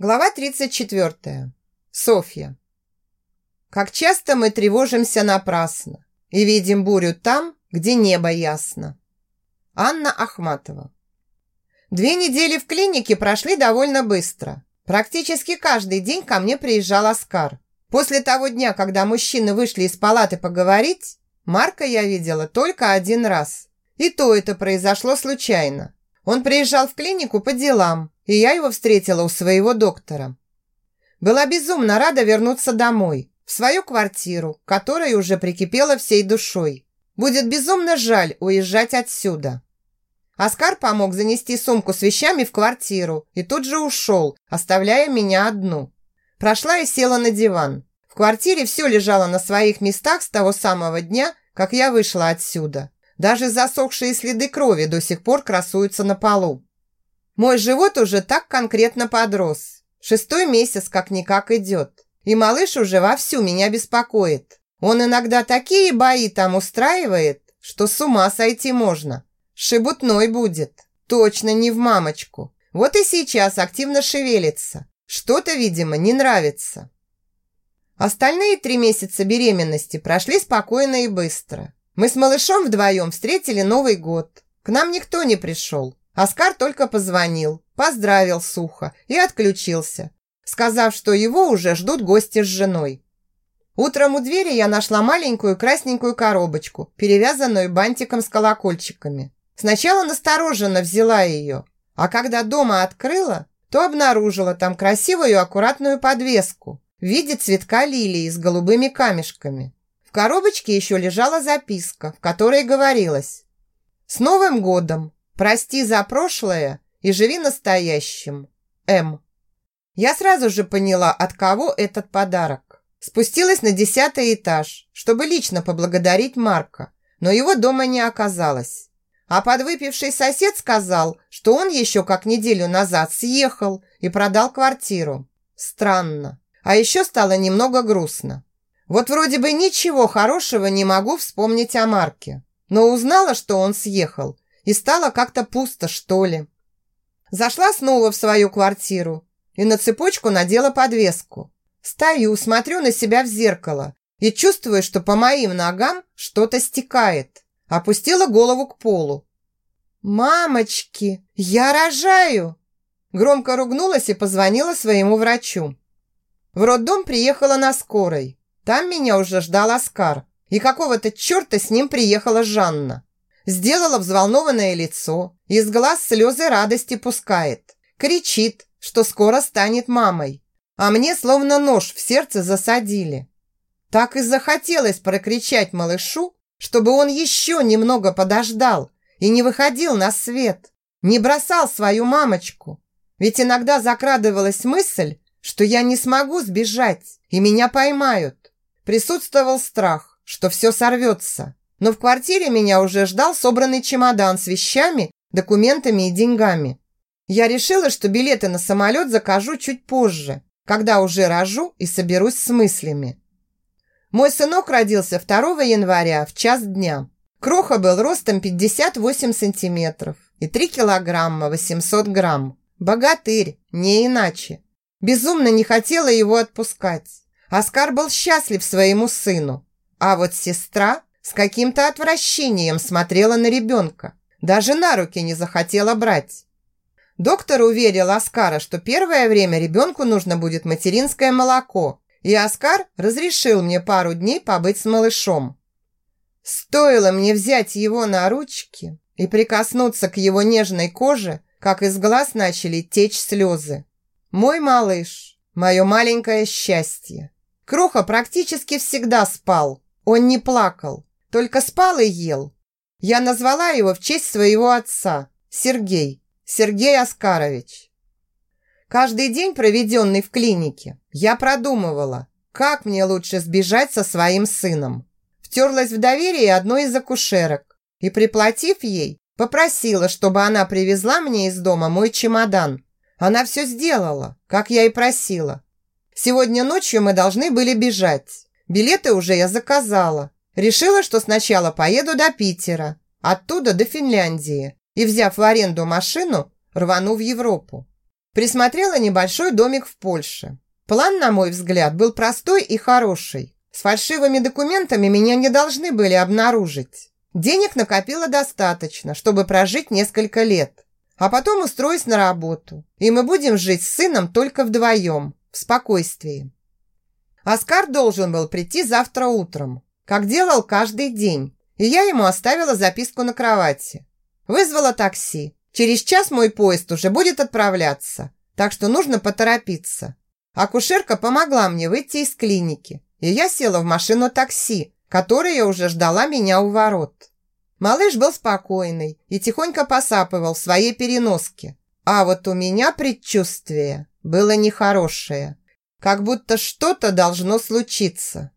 Глава 34. Софья. Как часто мы тревожимся напрасно и видим бурю там, где небо ясно. Анна Ахматова. Две недели в клинике прошли довольно быстро. Практически каждый день ко мне приезжал Оскар. После того дня, когда мужчины вышли из палаты поговорить, Марка я видела только один раз. И то это произошло случайно. Он приезжал в клинику по делам, и я его встретила у своего доктора. Была безумно рада вернуться домой, в свою квартиру, которая уже прикипела всей душой. Будет безумно жаль уезжать отсюда. Оскар помог занести сумку с вещами в квартиру и тут же ушел, оставляя меня одну. Прошла и села на диван. В квартире все лежало на своих местах с того самого дня, как я вышла отсюда. Даже засохшие следы крови до сих пор красуются на полу. Мой живот уже так конкретно подрос. Шестой месяц как-никак идет. И малыш уже вовсю меня беспокоит. Он иногда такие бои там устраивает, что с ума сойти можно. Шебутной будет. Точно не в мамочку. Вот и сейчас активно шевелится. Что-то, видимо, не нравится. Остальные три месяца беременности прошли спокойно и быстро. Мы с малышом вдвоем встретили Новый год. К нам никто не пришел. Оскар только позвонил, поздравил сухо и отключился, сказав, что его уже ждут гости с женой. Утром у двери я нашла маленькую красненькую коробочку, перевязанную бантиком с колокольчиками. Сначала настороженно взяла ее, а когда дома открыла, то обнаружила там красивую аккуратную подвеску в виде цветка лилии с голубыми камешками. В коробочке еще лежала записка, в которой говорилось «С Новым годом! Прости за прошлое и живи настоящим. М. Я сразу же поняла, от кого этот подарок. Спустилась на десятый этаж, чтобы лично поблагодарить Марка, но его дома не оказалось. А подвыпивший сосед сказал, что он еще как неделю назад съехал и продал квартиру. Странно. А еще стало немного грустно. Вот вроде бы ничего хорошего не могу вспомнить о Марке, но узнала, что он съехал, и стало как-то пусто, что ли. Зашла снова в свою квартиру и на цепочку надела подвеску. Стою, смотрю на себя в зеркало и чувствую, что по моим ногам что-то стекает. Опустила голову к полу. «Мамочки, я рожаю!» Громко ругнулась и позвонила своему врачу. В роддом приехала на скорой. Там меня уже ждал Оскар. И какого-то черта с ним приехала Жанна. Сделала взволнованное лицо, из глаз слезы радости пускает. Кричит, что скоро станет мамой. А мне словно нож в сердце засадили. Так и захотелось прокричать малышу, чтобы он еще немного подождал и не выходил на свет, не бросал свою мамочку. Ведь иногда закрадывалась мысль, что я не смогу сбежать и меня поймают. Присутствовал страх, что все сорвется. Но в квартире меня уже ждал собранный чемодан с вещами, документами и деньгами. Я решила, что билеты на самолет закажу чуть позже, когда уже рожу и соберусь с мыслями. Мой сынок родился 2 января в час дня. Кроха был ростом 58 сантиметров и 3 килограмма 800 грамм. Богатырь, не иначе. Безумно не хотела его отпускать. Оскар был счастлив своему сыну. А вот сестра с каким-то отвращением смотрела на ребенка. Даже на руки не захотела брать. Доктор уверил Оскара, что первое время ребенку нужно будет материнское молоко, и Оскар разрешил мне пару дней побыть с малышом. Стоило мне взять его на ручки и прикоснуться к его нежной коже, как из глаз начали течь слезы. Мой малыш, мое маленькое счастье. Кроха практически всегда спал, он не плакал. Только спал и ел. Я назвала его в честь своего отца, Сергей, Сергей Оскарович. Каждый день, проведенный в клинике, я продумывала, как мне лучше сбежать со своим сыном. Втерлась в доверие одной из акушерок и, приплатив ей, попросила, чтобы она привезла мне из дома мой чемодан. Она все сделала, как я и просила. Сегодня ночью мы должны были бежать. Билеты уже я заказала, Решила, что сначала поеду до Питера, оттуда до Финляндии и, взяв в аренду машину, рвану в Европу. Присмотрела небольшой домик в Польше. План, на мой взгляд, был простой и хороший. С фальшивыми документами меня не должны были обнаружить. Денег накопила достаточно, чтобы прожить несколько лет. А потом устроюсь на работу, и мы будем жить с сыном только вдвоем, в спокойствии. Оскар должен был прийти завтра утром, как делал каждый день, и я ему оставила записку на кровати. Вызвала такси. Через час мой поезд уже будет отправляться, так что нужно поторопиться. Акушерка помогла мне выйти из клиники, и я села в машину такси, которая уже ждала меня у ворот. Малыш был спокойный и тихонько посапывал в своей переноске. А вот у меня предчувствие было нехорошее. Как будто что-то должно случиться.